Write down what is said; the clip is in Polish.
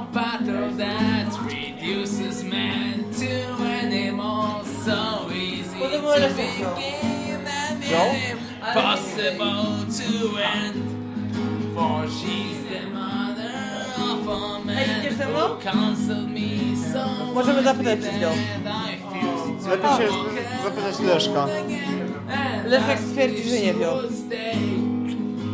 of battle that reduces man to animals so easy to begin and impossible to end. For she's the mother of ze mną? who counseled me so Możemy zapytać, to Lepiej się zapytać Leszka. Leszek stwierdził, że nie wziął.